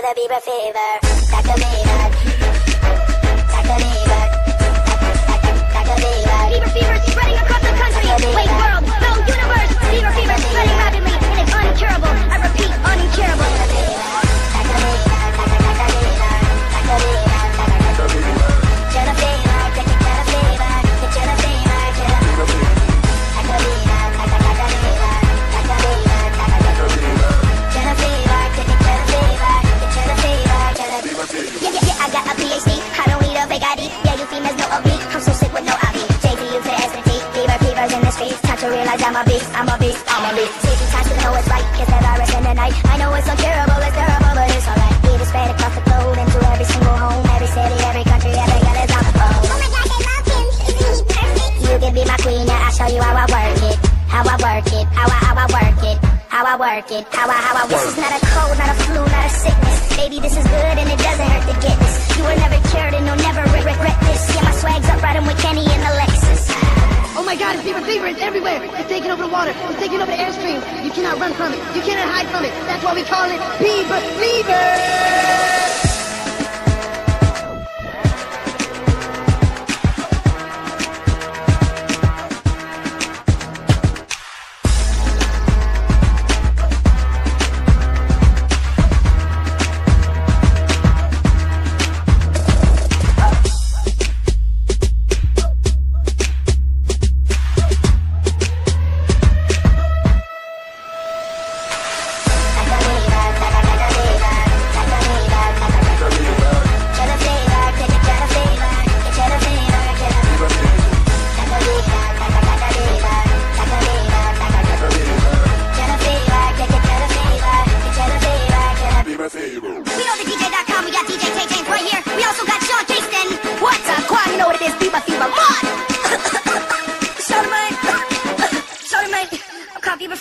the Bieber fever. Dr. Bieber. Dr. Bieber. To realize I'm a beast. I'm a beast. I'm a beast. Taking time to know it's right. Kiss that virus in the night. I know it's uncurable. It's terrible, but it's alright. It is spread across the globe into every single home, every city, every country, every girl is on the phone. Oh my god, I love him. Isn't he perfect? You can be my queen, yeah, I'll show you how I work it. How I work it, how I, how I work it. How I work it, how I, how I work This is not a cold, not a flu, not a sickness. Baby, this is good and it doesn't hurt to get this. Fever fever, it's everywhere. It's taking over the water, it's taking over the airstream. You cannot run from it, you cannot hide from it. That's why we call it fever fever.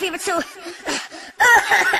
Fever too. Uh, uh,